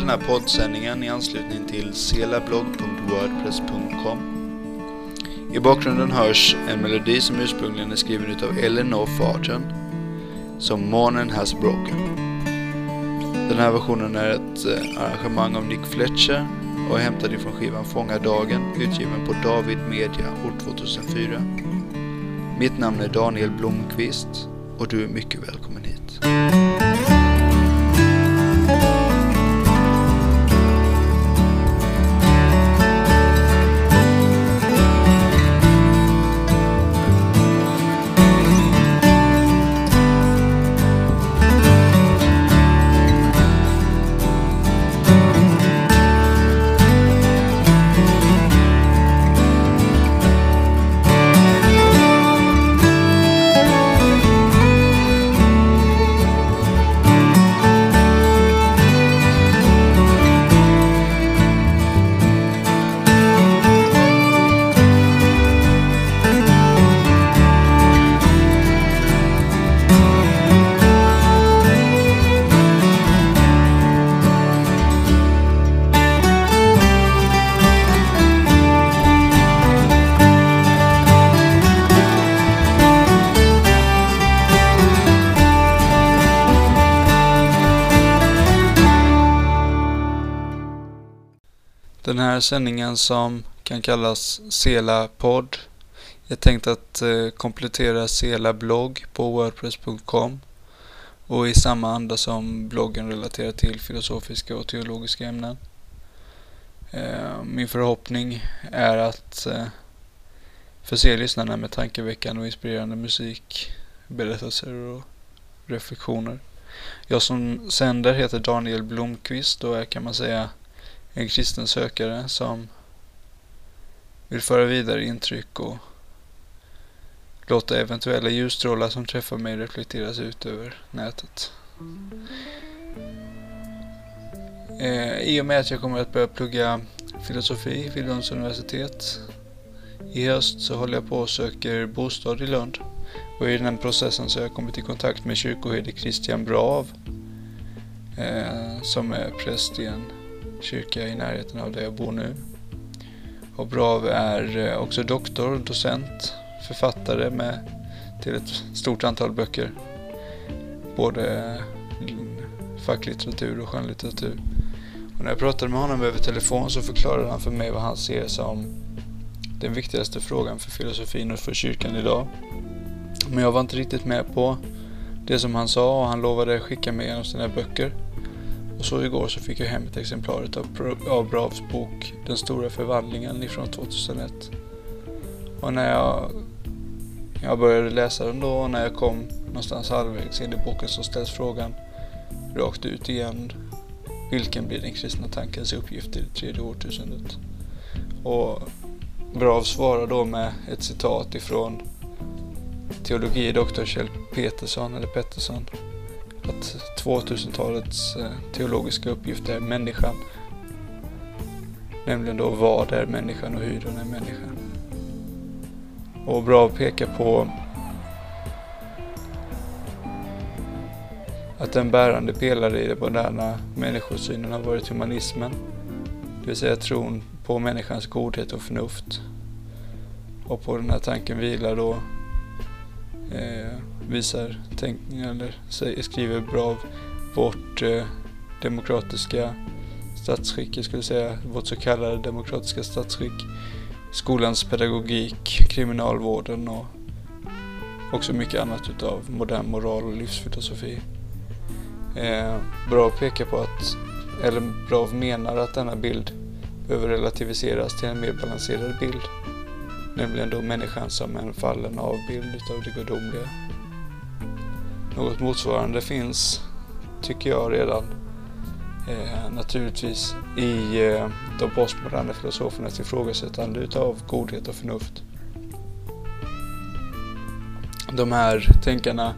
Välkommen till den här poddsändningen i anslutning till selablogg.wordpress.com. I bakgrunden hörs en melodi som ursprungligen är skriven utav Eleanor Farton som Morning Has Broken. Den här versionen är ett eh, arrangemang av Nick Fletcher och är hämtad ifrån skivan Fånga Dagen utgiven på David Media år 2004. Mitt namn är Daniel Blomqvist och du är mycket välkommen hit. Den här sändningen som kan kallas Sela podd är tänkt att eh, komplettera Sela blogg på wordpress.com och i samma anda som bloggen relaterar till filosofiska och teologiska ämnen. Eh, min förhoppning är att eh, förse lyssnarna med tankeväckande och inspirerande musik, berättelser och reflektioner. Jag som sänder heter Daniel Blomqvist och är kan man säga en kristen sökare som vill föra vidare intryck och låta eventuella ljusstrålar som träffar mig reflekteras ut över nätet. Eh, I och med att jag kommer att börja plugga filosofi vid Lunds universitet i höst så håller jag på och söker bostad i Lund. Och i den processen så har jag kommit i kontakt med kyrkoherde Christian Brav eh, som är präst i en kyrka i närheten av där jag bor nu. Och Brav är eh, också doktor, docent, författare med till ett stort antal böcker. Både eh, facklitteratur och skönlitteratur. Och när jag pratade med honom över telefon så förklarade han för mig vad han ser som den viktigaste frågan för filosofin och för kyrkan idag. Men jag var inte riktigt med på det som han sa och han lovade skicka mig igenom sina böcker. Och så igår så fick jag hem ett exemplar av, av Bravs bok Den stora förvandlingen ifrån 2001. Och när jag, jag började läsa den då och när jag kom någonstans halvvägs in i boken så ställs frågan rakt ut igen. Vilken blir den kristna tankens uppgift i det tredje årtusendet? Och Brav svarar då med ett citat ifrån teologi doktor Kjell Petersson eller Pettersson att 2000-talets eh, teologiska uppgift är människan. Nämligen då vad är människan och hur den är människan. Och bra att peka på att den bärande pelare i den moderna människosynen har varit humanismen. Det vill säga tron på människans godhet och förnuft. Och på den här tanken vilar då eh, visar, tänkningar eller skriver bra vårt eh, demokratiska statsskick, jag skulle säga vårt så kallade demokratiska statsskick, skolans pedagogik, kriminalvården och också mycket annat utav modern moral och livsfilosofi. Eh, bra pekar på att, eller Brav menar att denna bild behöver relativiseras till en mer balanserad bild. Nämligen då människan som en fallen avbild utav det gudomliga. Något motsvarande finns, tycker jag redan, eh, naturligtvis i eh, de postmoderna filosofernas ifrågasättande utav godhet och förnuft. De här tänkarna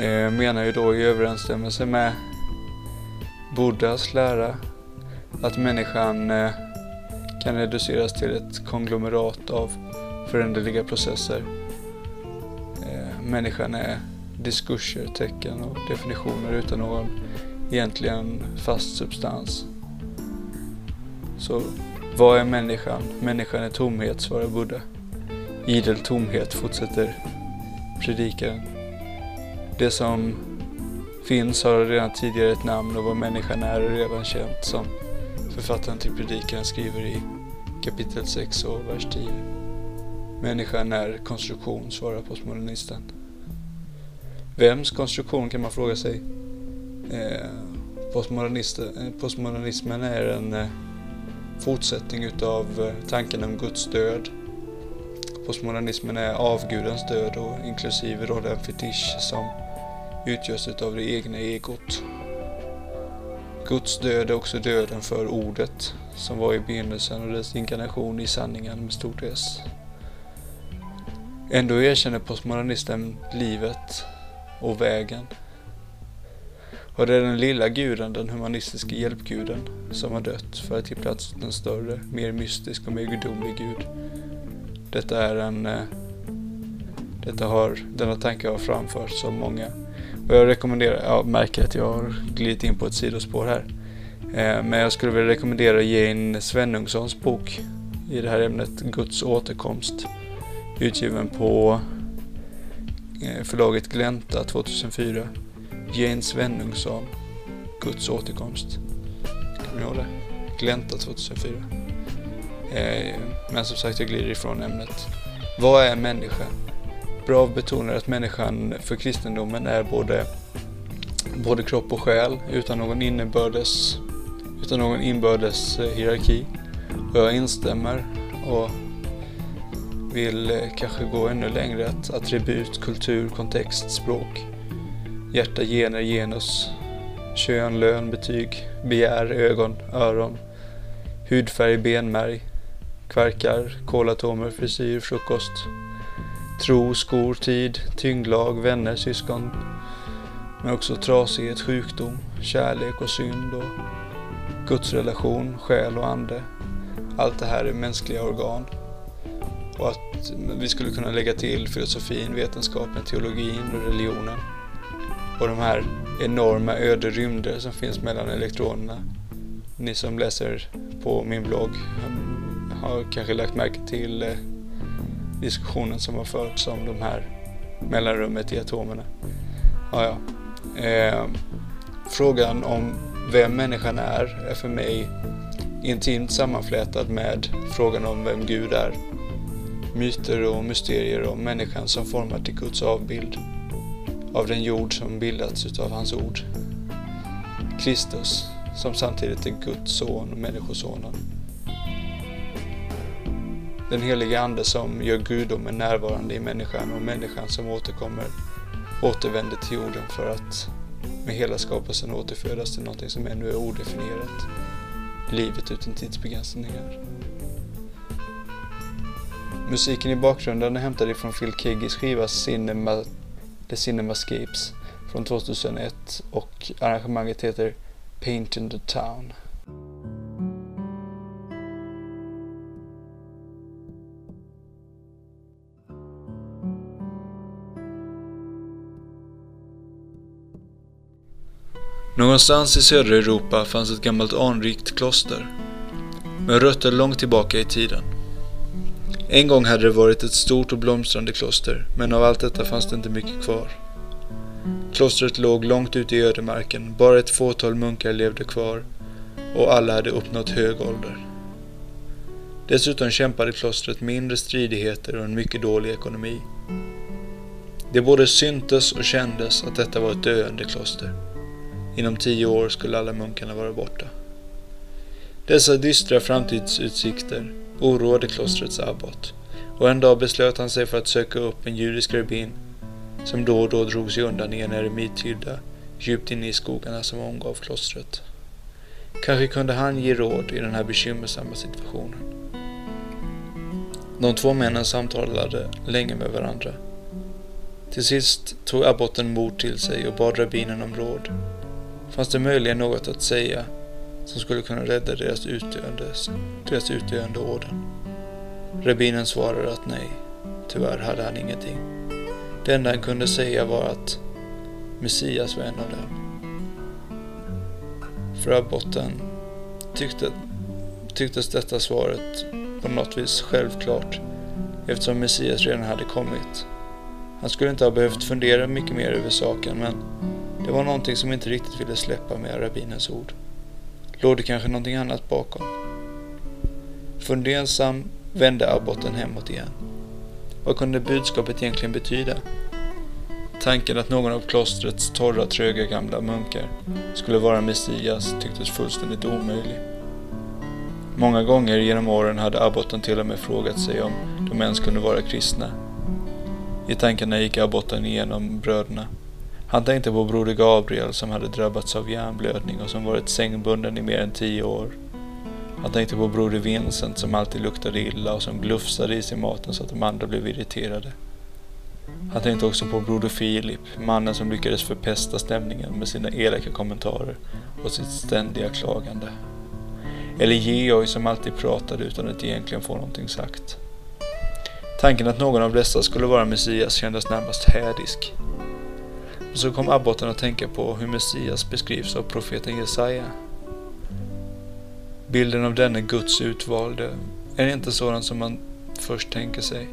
eh, menar ju då i överensstämmelse med Buddhas lära att människan eh, kan reduceras till ett konglomerat av föränderliga processer. Eh, människan är diskurser, tecken och definitioner utan någon egentligen fast substans. Så vad är människan? Människan är tomhet, svarar Buddha. Idel tomhet, fortsätter predikaren. Det som finns har redan tidigare ett namn och vad människan är är redan känt som författaren till predikan skriver i kapitel 6 och vers 10. Människan är konstruktion, svarar postmodernisten. Vems konstruktion kan man fråga sig? Eh, eh, postmodernismen är en eh, fortsättning utav tanken om Guds död. Postmodernismen är avgudens död och inklusive då den fetisch som utgörs utav det egna egot. Guds död är också döden för ordet som var i begynnelsen och dess inkarnation i sanningen med stort S. Ändå erkänner postmodernisten livet och vägen. Och det är den lilla guden, den humanistiska hjälpguden, som har dött för att ge plats åt en större, mer mystisk och mer gudomlig gud. Detta är en... Eh, detta har, denna tanke har framförts av många. Och jag rekommenderar, jag märker att jag har glidit in på ett sidospår här. Eh, men jag skulle vilja rekommendera Jane Svenungssons bok i det här ämnet, Guds återkomst. Utgiven på Eh, förlaget Glänta 2004. Jane Svenungsson, Guds återkomst. Kommer ni ihåg det? Glänta 2004. Eh, men som sagt, jag glider ifrån ämnet. Vad är människa? Brav betonar att människan för kristendomen är både, både kropp och själ utan någon inbördes, utan någon inbördes eh, hierarki. Och jag instämmer och vill eh, kanske gå ännu längre att attribut, kultur, kontext, språk, hjärta, gener, genus, kön, lön, betyg, begär, ögon, öron, hudfärg, benmärg, kvarkar, kolatomer, frisyr, frukost, tro, skor, tid, tyngdlag, vänner, syskon, men också trasighet, sjukdom, kärlek och synd och gudsrelation, själ och ande. Allt det här är mänskliga organ. Och att vi skulle kunna lägga till filosofin, vetenskapen, teologin och religionen. Och de här enorma öde rymder som finns mellan elektronerna. Ni som läser på min blogg har kanske lagt märke till eh, diskussionen som har förts om de här mellanrummet i atomerna. Ja, ja. Eh, frågan om vem människan är är för mig intimt sammanflätad med frågan om vem Gud är. Myter och mysterier om människan som formar till Guds avbild. Av den jord som bildats utav hans ord. Kristus, som samtidigt är Guds son och människosonen. Den helige Ande som gör gudomen närvarande i människan och människan som återkommer, återvänder till jorden för att med hela skapelsen återfödas till någonting som ännu är odefinierat. Livet utan tidsbegränsningar. Musiken i bakgrunden är hämtad ifrån Phil Keggys skiva Cinema, The Cinemascapes från 2001 och arrangemanget heter Paint in the Town. Någonstans i södra Europa fanns ett gammalt anrikt kloster med rötter långt tillbaka i tiden. En gång hade det varit ett stort och blomstrande kloster, men av allt detta fanns det inte mycket kvar. Klostret låg långt ute i ödemarken, bara ett fåtal munkar levde kvar och alla hade uppnått hög ålder. Dessutom kämpade klostret med stridigheter och en mycket dålig ekonomi. Det både syntes och kändes att detta var ett döende kloster. Inom tio år skulle alla munkarna vara borta. Dessa dystra framtidsutsikter oroade klostrets abbot och en dag beslöt han sig för att söka upp en judisk rabbin som då och då drog sig undan i en eremithydda djupt inne i skogarna som omgav klostret. Kanske kunde han ge råd i den här bekymmersamma situationen. De två männen samtalade länge med varandra. Till sist tog abboten mod till sig och bad rabbinen om råd. Fanns det möjligen något att säga som skulle kunna rädda deras utdöende, deras utdöende orden? Rabbinen svarade att nej, tyvärr hade han ingenting. Det enda han kunde säga var att Messias var en av dem. För abboten tyckte, tycktes detta svaret på något vis självklart eftersom Messias redan hade kommit. Han skulle inte ha behövt fundera mycket mer över saken men det var någonting som inte riktigt ville släppa med rabbinens ord. Låg det kanske någonting annat bakom? Fundersam vände abboten hemåt igen. Vad kunde budskapet egentligen betyda? Tanken att någon av klostrets torra, tröga gamla munkar skulle vara Messias tycktes fullständigt omöjlig. Många gånger genom åren hade abboten till och med frågat sig om de ens kunde vara kristna. I tankarna gick abboten igenom bröderna. Han tänkte på broder Gabriel som hade drabbats av hjärnblödning och som varit sängbunden i mer än tio år. Han tänkte på broder Vincent som alltid luktade illa och som glufsade i sig maten så att de andra blev irriterade. Han tänkte också på broder Filip, mannen som lyckades förpesta stämningen med sina elaka kommentarer och sitt ständiga klagande. Eller Georg som alltid pratade utan att egentligen få någonting sagt. Tanken att någon av dessa skulle vara Messias kändes närmast hädisk. Och så kom abboten att tänka på hur Messias beskrivs av profeten Jesaja. Bilden av denne Guds utvalde är inte sådan som man först tänker sig.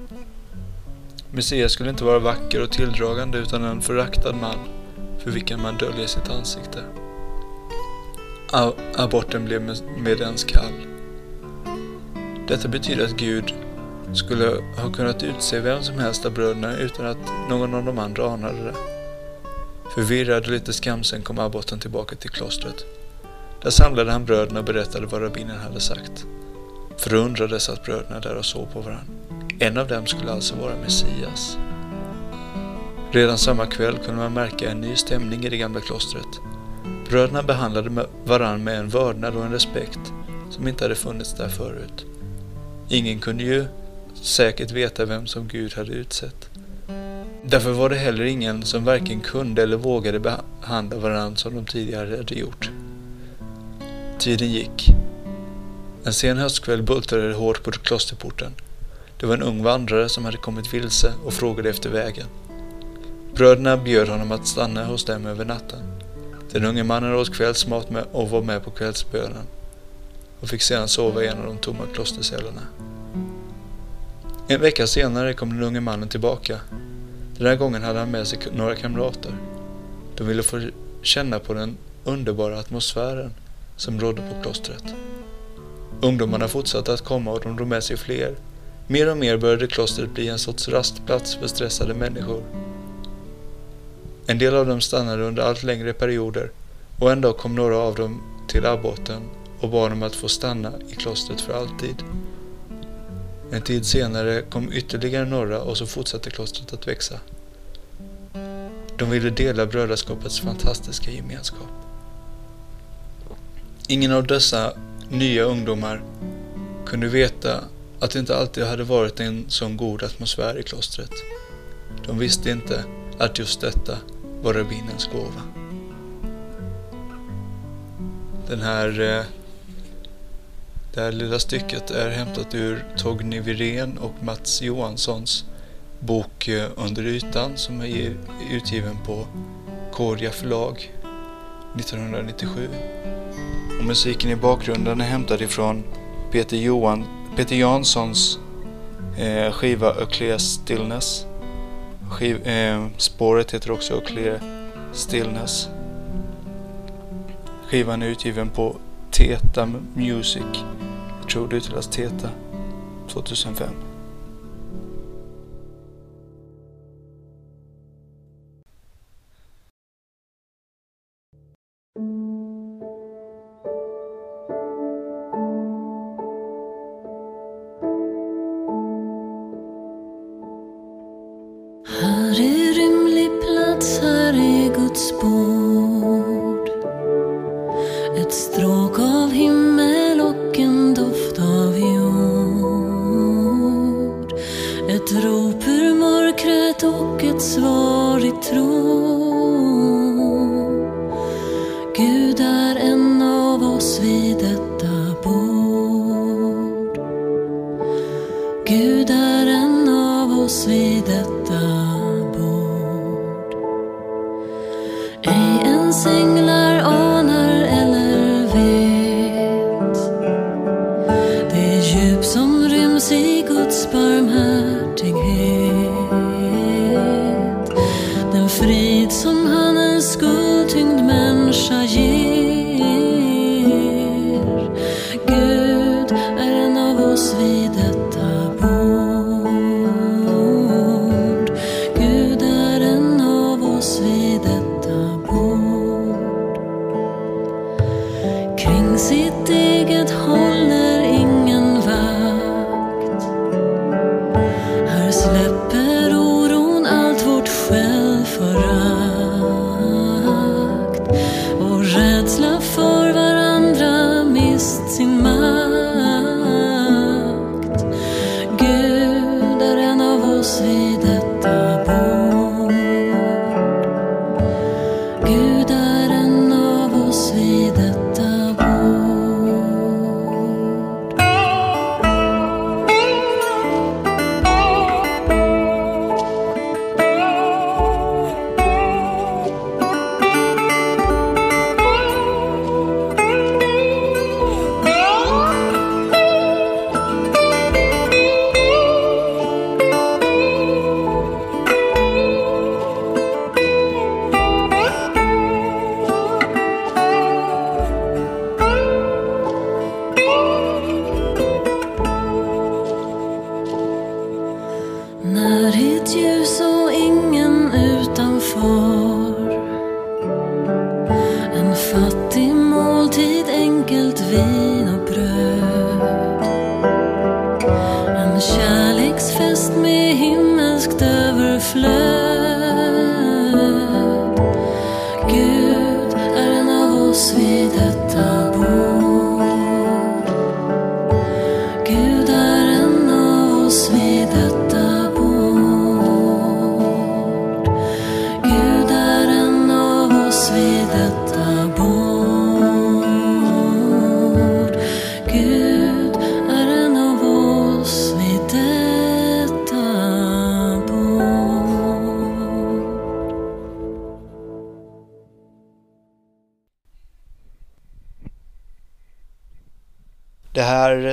Messias skulle inte vara vacker och tilldragande utan en föraktad man för vilken man döljer sitt ansikte. Aborten blev med, med ens kall. Detta betyder att Gud skulle ha kunnat utse vem som helst av bröderna utan att någon av de andra anade det. Förvirrad och lite skamsen kom abboten tillbaka till klostret. Där samlade han bröderna och berättade vad rabbinen hade sagt. Förundrade satt bröderna där och såg på varandra. En av dem skulle alltså vara Messias. Redan samma kväll kunde man märka en ny stämning i det gamla klostret. Bröderna behandlade varandra med en vördnad och en respekt som inte hade funnits där förut. Ingen kunde ju säkert veta vem som Gud hade utsett. Därför var det heller ingen som varken kunde eller vågade behandla varandra som de tidigare hade gjort. Tiden gick. En sen höstkväll bultade det hårt på klosterporten. Det var en ung vandrare som hade kommit vilse och frågade efter vägen. Bröderna bjöd honom att stanna hos dem över natten. Den unge mannen åt kvällsmat med och var med på kvällsbönen och fick sedan sova i en av de tomma klostercellerna. En vecka senare kom den unge mannen tillbaka. Den här gången hade han med sig några kamrater. De ville få känna på den underbara atmosfären som rådde på klostret. Ungdomarna fortsatte att komma och de drog med sig fler. Mer och mer började klostret bli en sorts rastplats för stressade människor. En del av dem stannade under allt längre perioder och en dag kom några av dem till abboten och bad om att få stanna i klostret för alltid. En tid senare kom ytterligare några och så fortsatte klostret att växa. De ville dela brödraskapets fantastiska gemenskap. Ingen av dessa nya ungdomar kunde veta att det inte alltid hade varit en sån god atmosfär i klostret. De visste inte att just detta var rabbinens gåva. Den här, eh, det här lilla stycket är hämtat ur Torgny Wirén och Mats Johanssons bok eh, Under ytan som är utgiven på Korja förlag 1997. Och musiken i bakgrunden är hämtad ifrån Peter, Johan, Peter Janssons eh, skiva A Clear Stillness. Skiv, eh, spåret heter också A Clear Stillness. Skivan är utgiven på Teta Music. Jag tror det uttalas Teta. 2005. frid som han en skuldtyngd människa ger.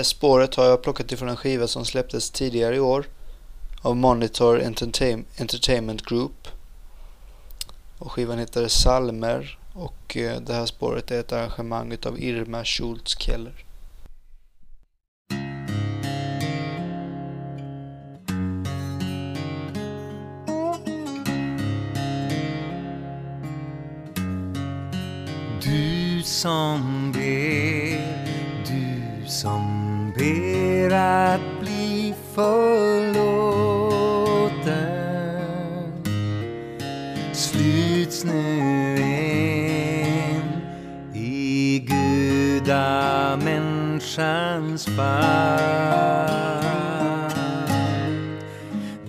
Spåret har jag plockat ifrån en skiva som släpptes tidigare i år av Monitor Entertainment Group. Och skivan heter Salmer och eh, det här spåret är ett arrangemang utav Irma Schultz Keller. Du som ber, du som ber att bli förlåten. Sluts nu in i gudamänniskans famn.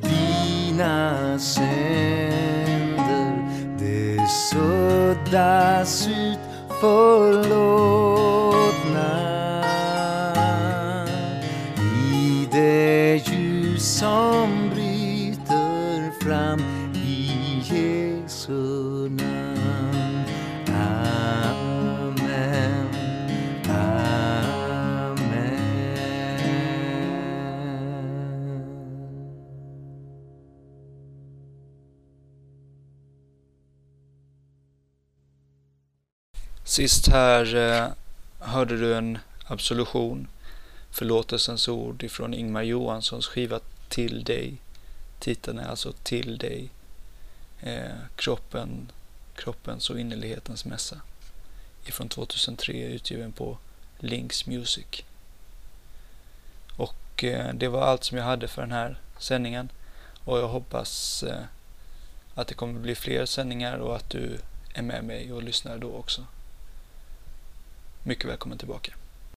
Dina synder de suddas ut förlåt. Sist här eh, hörde du en absolution, förlåtelsens ord ifrån Ingmar Johanssons skiva Till dig. Titeln är alltså Till dig. Eh, kroppen, kroppens och innerlighetens mässa. Ifrån 2003 utgiven på Links Music. Och eh, det var allt som jag hade för den här sändningen. Och jag hoppas eh, att det kommer bli fler sändningar och att du är med mig och lyssnar då också. Mycket välkommen tillbaka.